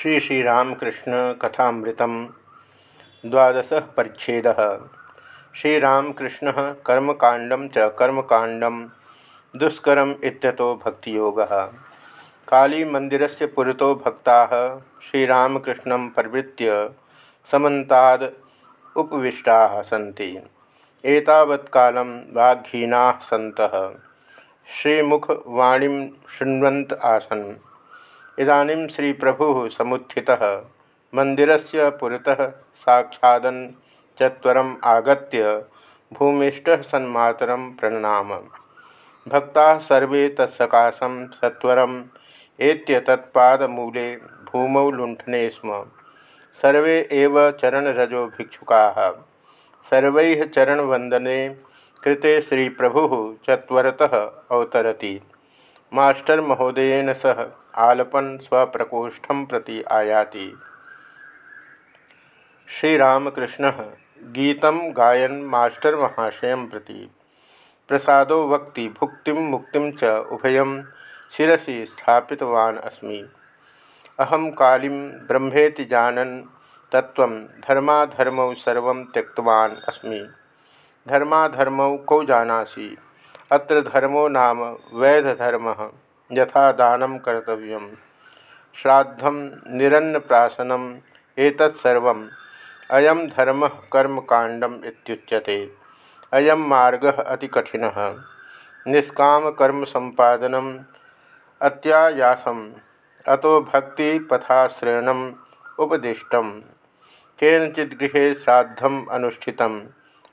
श्री श्रीरामकृष्ण कथामृत द्वादश परिच्छेद। श्रीरामकृष्ण कर्मकांड च कर्मकांड दुष्करम इत्यतो काली मंदिर से पुरतो भक्ता श्रीरामकृष्ण समन्ताद उपविष्टा सन्ति। एतावत्कालं वाघीना सन्तः। श्रीमुखवाणी शृण्वन्त आसन्। इदानीं श्री प्रभु समुत्थि मंदिर से पुरतः साक्षादन चत्वरम आगत्य भूमिष्ठ सन्मातर प्रणनाम भक्ता सर्वे तत्सकाशम सत्वरम एत्य तत्पादमूले भूमौ लुंठने स्म। सर्वे एव चरणरजो भिक्षुका। सर्व चरणवंदने कृते श्री प्रभु चत्वरतः अवतरती। मास्टर महोदयन सह आलपन स्वप्रकोष्ठं प्रति आयाति। श्रीरामकृष्ण गीत गायन मास्टर महाशय प्रति। प्रसादो वक्ति भुक्ति मुक्ति च उभयं शिसी स्थापितवान् अस्मि। अहम काली ब्रह्मेति जानन तत्व धर्माधर्मौ सर्व त्यक्तवान् अस्मि। धर्माधर्मौ कौ जानासी? अत्र धर्मो नाम वैधधर्म यथा दान कर्तव्य। श्राद्धम निरन्नप्राशनम एतत्सर्व अयम धर्म कर्मकांडम इत्युच्यते। अयम मार्ग अति कठिन निष्काम कर्म संपादनम अत्यायासम। अतो भक्ति पथाश्रयणम उपदिष्ट केनचित गृह श्राद्धम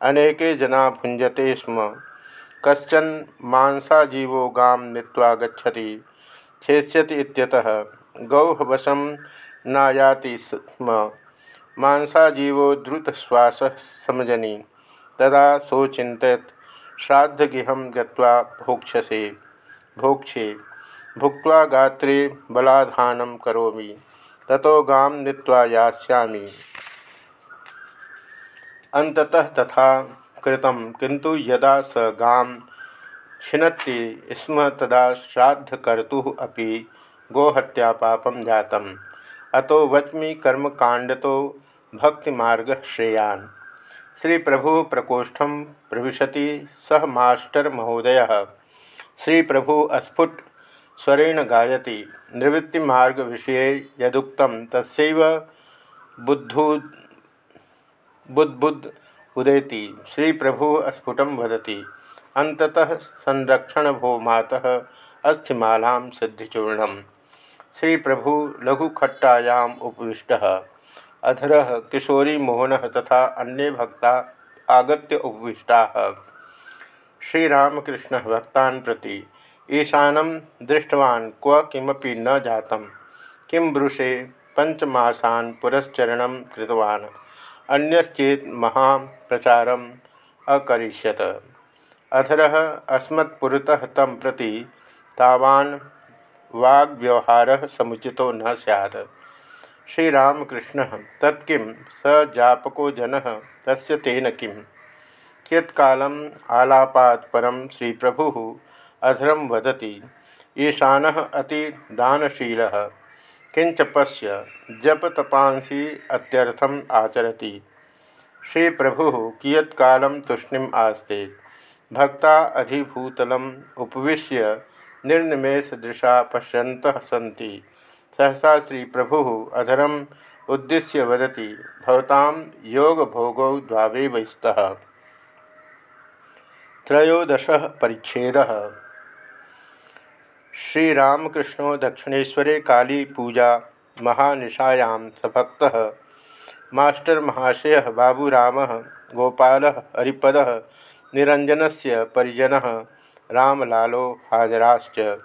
अनेके जना भुंजते स्म। कशन मांसाजीवो गाम नीता गच्छति, छेष्यति इत्यतः गौहवशं नायाति स्म। मांसाजीवो द्रुतश्वास समजनी, तदा सोचित श्राद्धगृह गत्वा भोक्षसे। भोक्षे, भुक्त्वा गात्रे बलाधानं करोमि, ततो गाम नीत्वा यास्यामि। अंततः तथा कृतं किंतु यदा स गां छिनत्ति स्म तदा श्राद्धकर्तुः अपि गोहत्यापापं जातम्। अतो वच्मि कर्मकाण्डतो भक्तिमार्ग श्रेयान्। श्री प्रभु प्रकोष्ठ प्रवशति सह मास्टर महोदय। श्री प्रभु अस्फुट स्वरेण गायति। निवृत्तिमार्ग विषय यदुक्त तस्व बुद्धु बुद्बुद्ध उदेति। श्री प्रभु स्फुट वदती। अंततः संरक्षण भो मातः अस्थिमाला सिद्धिचूर्ण श्री प्रभु लघुखट्टायाम उपविष्ट। अधर किशोरी मोहन तथा अन्य भक्ता आगत्य उपविष्टा। श्रीरामकृष्ण भक्ता प्रति, ईशान दृष्टवान् क्व किमपि न जातं किं ब्रुषे पंचमासान पुरस्चरण कृतवान्। अन्यश्चेत महाप्रचार अकरिष्यत। अधर अस्मत्पुरतः तम प्रति तावान वाग्व्यवहार न सैद श्रीरामकृष्ण तत्किं स जापको जन तेन किं कियत्कालम् आलापात् श्री प्रभु अधरं वदति। ईशान अति दानशीलः किंच पश्य जप तपांसी अत्यर्थम आचरती। श्री प्रभु कियत्ल तूषणिम आस्ते। भक्ता अधिभूतलम उपविश्य निर्निमेषदृशा पश्यंत सी सहसा श्री प्रभु अधरम उद्देश्य वदति, भवतां योगभोगौ द्वावेवस्तः। त्रयोदश परिच्छेद। श्रीरामकृष्णो दक्षिणेशरे काली पूजा महानिशायां मास्टर महाशय बाबूराम गोपाल हरिपद निरंजन से परिजन, रामलालो हाजराश्च।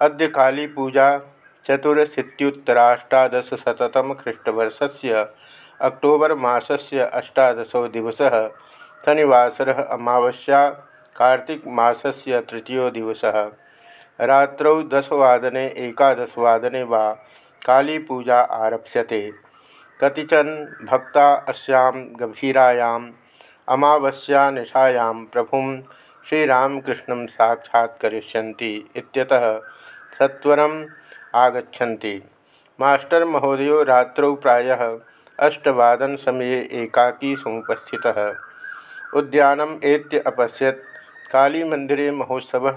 अद्य काली पूजा चतुरशीतुत्तराष्टादशतम ख्रीष्टवर्ष से अक्टोबर मसल अष्टादशो दिवस। शनिवासर अमावस्या, कार्तिक मसल तृतीय दिवस। रात्रौ दशवादने, एकादशवादने वा काली पूजा आरप्स्यते। कतिचन भक्ता अस्यां गभीरायाम् अमावस्यानिशायां प्रभुं श्रीरामकृष्णं साक्षात्करिष्यन्ति इत्यतः सत्वरम् आगच्छन्ति। मास्टर महोदय, रात्रौ प्रायः अष्टवादन समये एकाकी समुपस्थितः। उद्यानम एत्य अपश्यत् कालीमन्दिरे महोत्सवः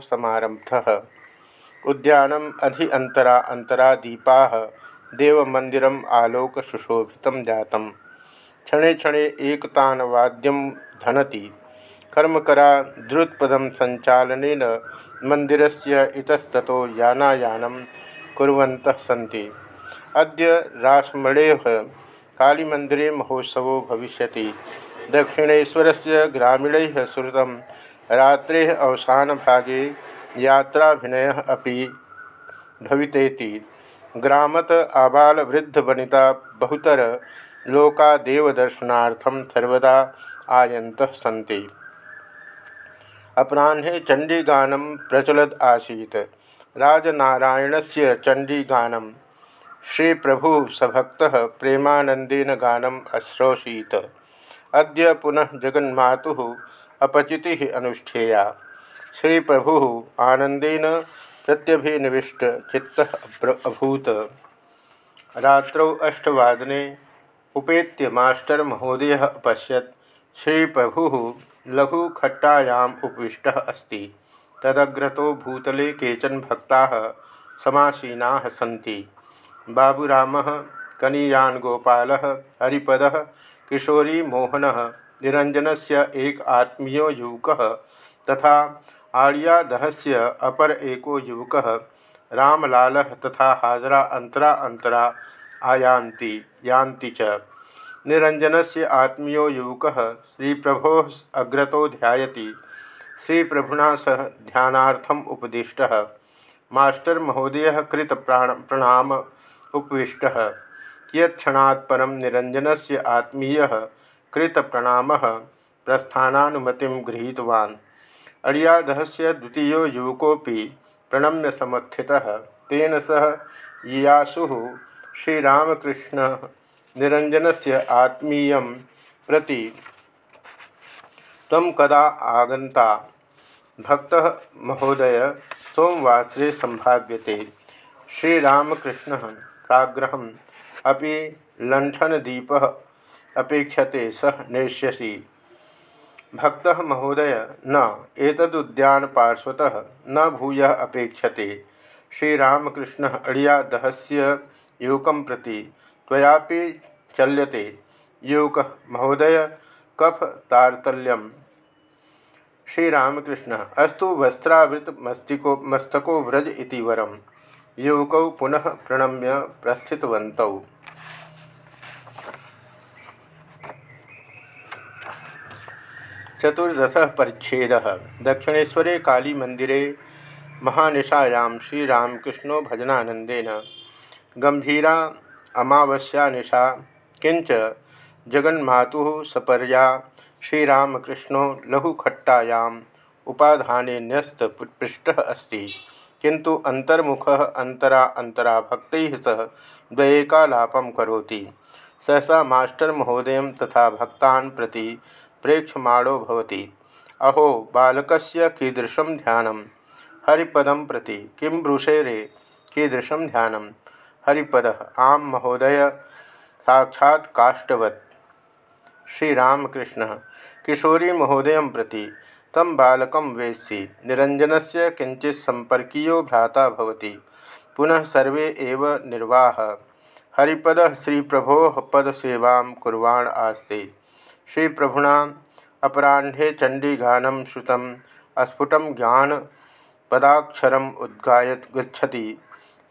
उद्यानम अधि अंतरा अंतरा दीपा देवमंदिरम आलोक सुशोभित जात क्षणे क्षणे एकतान वाद्यम धनति। कर्मकरा द्रुतपदम संचालन मंदिर से इतस्तो यानायानं कुर्वन्तः सन्ति। अद्य रासमणेः महोत्सवो भविष्य दक्षिणेशर से ग्रामीण श्रुत रात्रे अवसान भागे यात्राभिनय अभी भवितेति। ग्रामत आबाल वृद्ध वनिता बहुतर लोका देवदर्शनार्थम सर्वदा आयंत सन्ति। अपराह्ने चंडीगानम प्रचलद आसीत। राजनारायण से चंडीगानम श्री प्रभु सभक्त प्रेमानंदेन गानम अश्रोषीत अद्य पुनः जगन्मातु अपचिति अनुष्ठेया। श्री प्रभु आनंदेन प्रत्यभिनिविष्ट चित्त अभूत। रात्रौ अष्टवादने उपेत्य मास्टर महोदय अपश्यत श्री प्रभु लघुखट्टायाम् उपविष्टः अस्ति। तदग्रतो भूतले केचन भक्ता समासीना सन्ति। बाबूराम, कनीयान गोपाल, हरिपद, किशोरी मोहन निरंजन से एक आत्मीय युवक तथा आड़ियादह से अपर एको युवक रामलाल तथा हाजरा अंतरा अंतरा आयान्ति, यान्ति च। निरंजन से आत्मीयो युवक श्री प्रभो अग्रतो ध्यायति। श्री प्रभुना सह ध्यानार्थम उपदिष्ट। मास्टर महोदय कृत प्राण, प्रणाम उपविष्ट। कियत्क्षणात् परम निरंजन से आत्मीय कृत प्रणाम प्रस्थानुमति गृहीतवान्। अड़ियादह से द्वितीय युवकोपि प्रणम्य समर्थित तेन सह यीयासु श्रीरामकृष्ण निरंजन से आत्मीय प्रति तम कदा आगंता भक्त महोदय, सोमवासरे संभाव्यते श्रीरामकृष्ण साग्रह अभी लंठनदीप अपेक्षते सह नेष्यसी। भक्त महोदय, न, एतदुद्यान पार्श्वतः न भूय अपेक्षते। श्रीरामकृष्ण अड़ियादहस्य युवक प्रति त्वयापि चल्यते। युवक महोदय, कफ तारतल्यम। श्रीरामकृष्ण, अस्तु वस्त्रावृत मस्तिको, मस्तको व्रज इति वरम। युवकौ पुनः प्रणम्य प्रस्थितवन्तौ। चतुर्दश परिच्छेद दक्षिणेशरे काली मंदिरे महानिशायां श्रीरामकृष्णो भजनानंदेन गंभीरा अमावस्या निशा किंच जगन्मातु सपर्या, श्रीरामकृष्णो लघुखट्टायाम् उपाधाने न्यस्त पृष्ठ अस्ति। किंतु अंतर्मुख अंतरा अंतरा भक्त सह द्वयेकालापं करोति। सहसा मास्टर महोदय तथा भक्तान् प्रति प्रेक्षमाणो भवति। अहो, बालकस्य कीदृशं ध्यानं? हरिपदं प्रति किं ब्रूषे रे? कीदृशं ध्यानं? हरिपद, आम महोदय, साक्षात् काष्ठवत् श्रीरामकृष्ण, किशोरी महोदय प्रति तम बालक वेत्सि निरंजन से किंचित संपर्कीयो भ्राता भवति। पुनः सर्वे एव निर्वाह। हरिपद श्री प्रभो पदसेवा कुर्वाण श्री प्रभुना अपराह्ने चंडीगान श्रुत अस्फुट ज्ञान पदाक्षर उद्गायत गच्छति।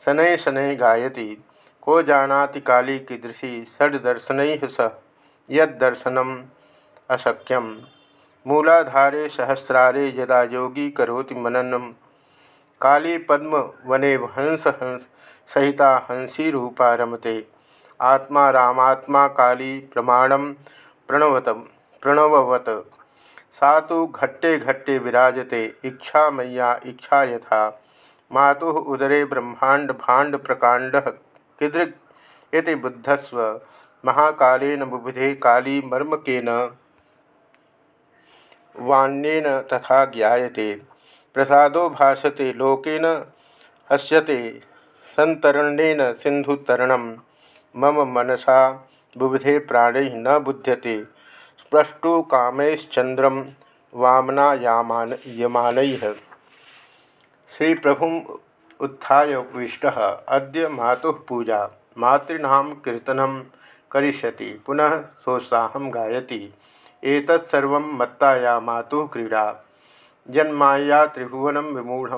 शनै शनै गायति। को जानाति काली कीदृशी षड्दर्शन सह यदर्शनम अशक्यम। मूलाधारे सहस्रारे यदा योगी करोति मननम। काली पद्म वने हंस हंस सहिता हँसी रूपा रमते। आत्मा रामात्मा काली प्रमाणम प्रणवत प्रणववत। सा तो घट्टे घट्टे विराजते, इच्छा मैया इच्छा यथा। मातु उदरे ब्रह्मांड भाण्ड प्रकांड किदृक् इति बुद्धस्व। महाकालेन बुबुधे काली मर्मकेन वाण्येन तथा ज्ञाते प्रसादो भाषते लोकेन हस्यते। संतरणेन सिंधुतरण मम मनसा। बुबधे प्राण न बुध्यते। स्पृष्टु कामैश्चंद्रम वामना यामान। यमान श्री प्रभु उत्थाय उपविष्ट अद्य मातुः पूजा। मातृना कीर्तन करिष्यति। पुनः सोत्साह गायति। एतत्सर्व मत्ताया मातुः क्रीड़ा। जन्माया त्रिभुवन विमूढ़।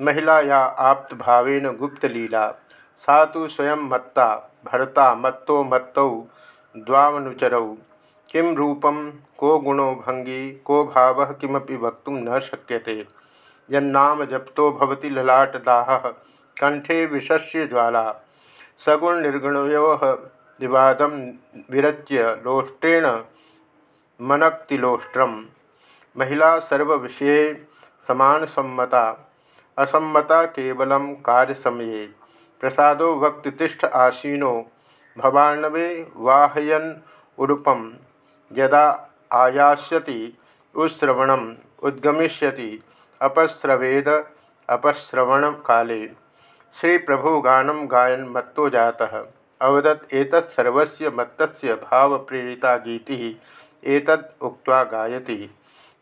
महिलाया आप्तभावेन गुप्तलीला। सा तो स्वयं मत्ता, भरता मत्तो मत्तौ द्वावनुचरौ किं रूपं, को गुणो भंगी को भाव किमपि वक्त न शक्यते। यन्नाम जप्तो भवति ललाटदाह कंठे विशस्य ज्वाला। सगुण निर्गुणयो विवाद विरच्य लोष्ट्रेण मनक्तिलोष्ट्रम महिला सर्वविषय समान सम्मता असम्मता केवल कार्यसमये। प्रसादो वक्तिष्ठ आसीनो भवाणवे वाहयन उडुपम यदा आयास्यति उश्रवणम उद्गमिष्यति, अपस्रवेद अपश्रवण काले श्री प्रभु गानम गायन मत्तो जाता। अवदत एतत्सर्वस्य मत्तस्य भाव प्रेरिता गीति एतत् उक्त्वा गायति।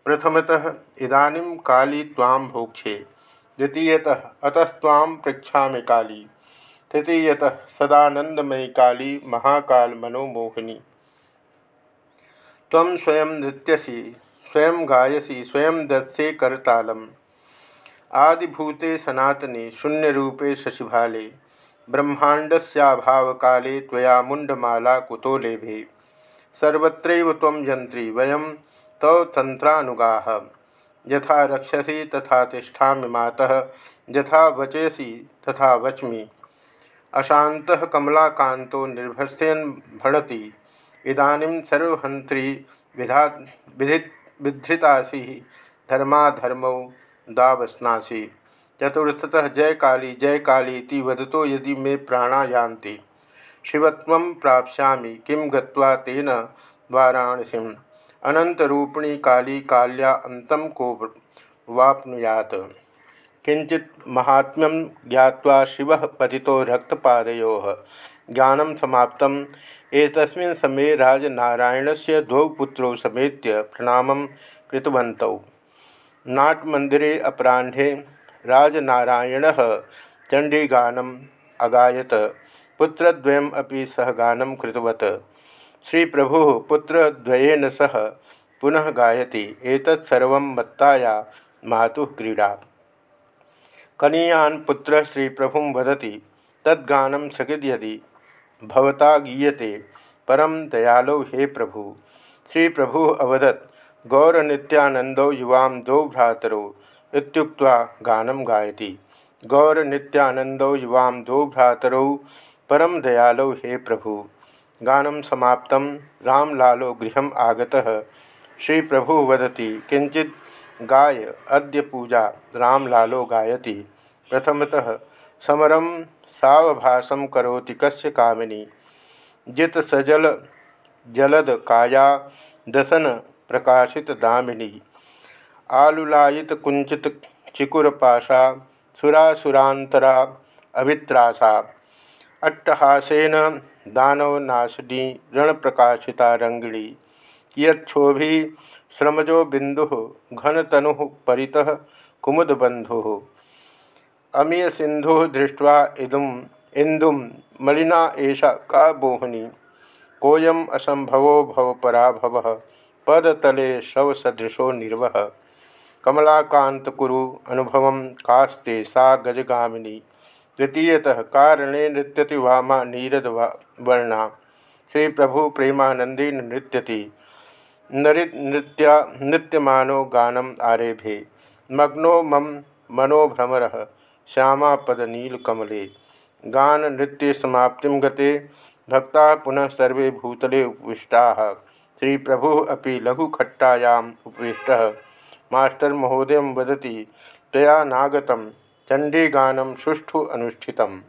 प्रथमतः, इदानीं काली तां भोक्षे। द्वितीयतः अतस्तां पृछा काली। तृतीयतः सदानंदमयी काली महाकाल मनोमोहिनी। तम स्वयं नृत्यसी स्वयं गायसी, स्वयं दत्से करतालम। आदिभूते सनातने, शून्यरूपे शशिभाले। ब्रह्मांडस्याभाव काले त्वया मुंडमाला कुतो लेभे सर्वत्र यंत्री वयम तव तंत्रानुगा यथा रक्षसी तथा तिष्ठा मातः, यथा वचेसी तथा वच्मी। अशात कमलाकांतो निर्भस्यन भणति। इदानीं सर्वहंत्री विधा, विधि, विधृतासी, धर्माधर्मौ दावस्नासी। चतुर्थतः जय काली जय काली वदतो यदि मे प्राणा यान्ति शिवत्व प्राप्स्यामि, किं गत्वा तेन वाराणसीम। अनंतरूपिणी काली काल्या अंतम को वापनुयात। किंचित महात्म्यम ज्ञावा शिव पति रक्तपादयो। ज्ञान समाप्त एतस्मिन् समये राजनारायणस्य द्वौ पुत्रौ समेत्य प्रणाम कृतवन्तौ। नाट्यमन्दिरे अपराह्णे राजनारायण चंडीगानम अगायत। पुत्रद्वयम् अपि सह गानं कृतवत्। श्री प्रभु पुत्रद्वयेन सह पुनः गायति। एतत्सर्व मत्ताया मातुः क्रीडा। कनीयान पुत्र श्री प्रभु वदति, तद्गानं यदि भवता गीयते। परम दयालो हे प्रभु। श्री प्रभु अवदत् गौरनित्यानंदौ युवां दौ भ्रातरौ इत्युक्त्वा गानं गायति। गौरनित्यानंदौ युवां दौ भ्रातरौ परम दयालौ हे प्रभु। गानं समाप्त, रामलालो गृह आगतः। श्री प्रभु वदति किंचित गाय, अद्य पूजा, रामलालो गायति। प्रथमतः समरम सावभासम करोति कस्य कामिनी। जित सजल, जलद काया, दसन प्रकाशित दामिनी। आलुलायित कुंचित चिकुरपाशा सुरासुरांतरा अभित्रासा। अट्टहासेन दानवनाशनी, रणप्रकाशिता रंगिणी यक्षोभि श्रमजो बिंदु घनतनु परितः कुमुदबंधु अमीय सिंधु दृष्ट्वा इदम इंदुम मलिना एषा का बोहनी कोयम असंभवो भवपराभव? पदतले शवसदृशो निर्वह कमलाकांत कुरु, अनुभव कास्ते सा गजगामिनी। द्वितीयतः कारणे नृत्यति वामा नीरद वर्णा। श्री प्रभु प्रेमानंदी नृत्यति। नृत्या नृत्यमानो गानम आरेभे। मग्नो मम मनोभ्रमर, श्यामापदनीलकमले। गान नृत्य समाप्ति गते, भक्ता पुनः सर्वे भूतले उपविष्टा। श्री प्रभु अभी लघुखट्टायाम उपविष्ट। मास्टर महोदय वदती, तया नागत चंडीगान सुष्ठु अनुष्ठितम्।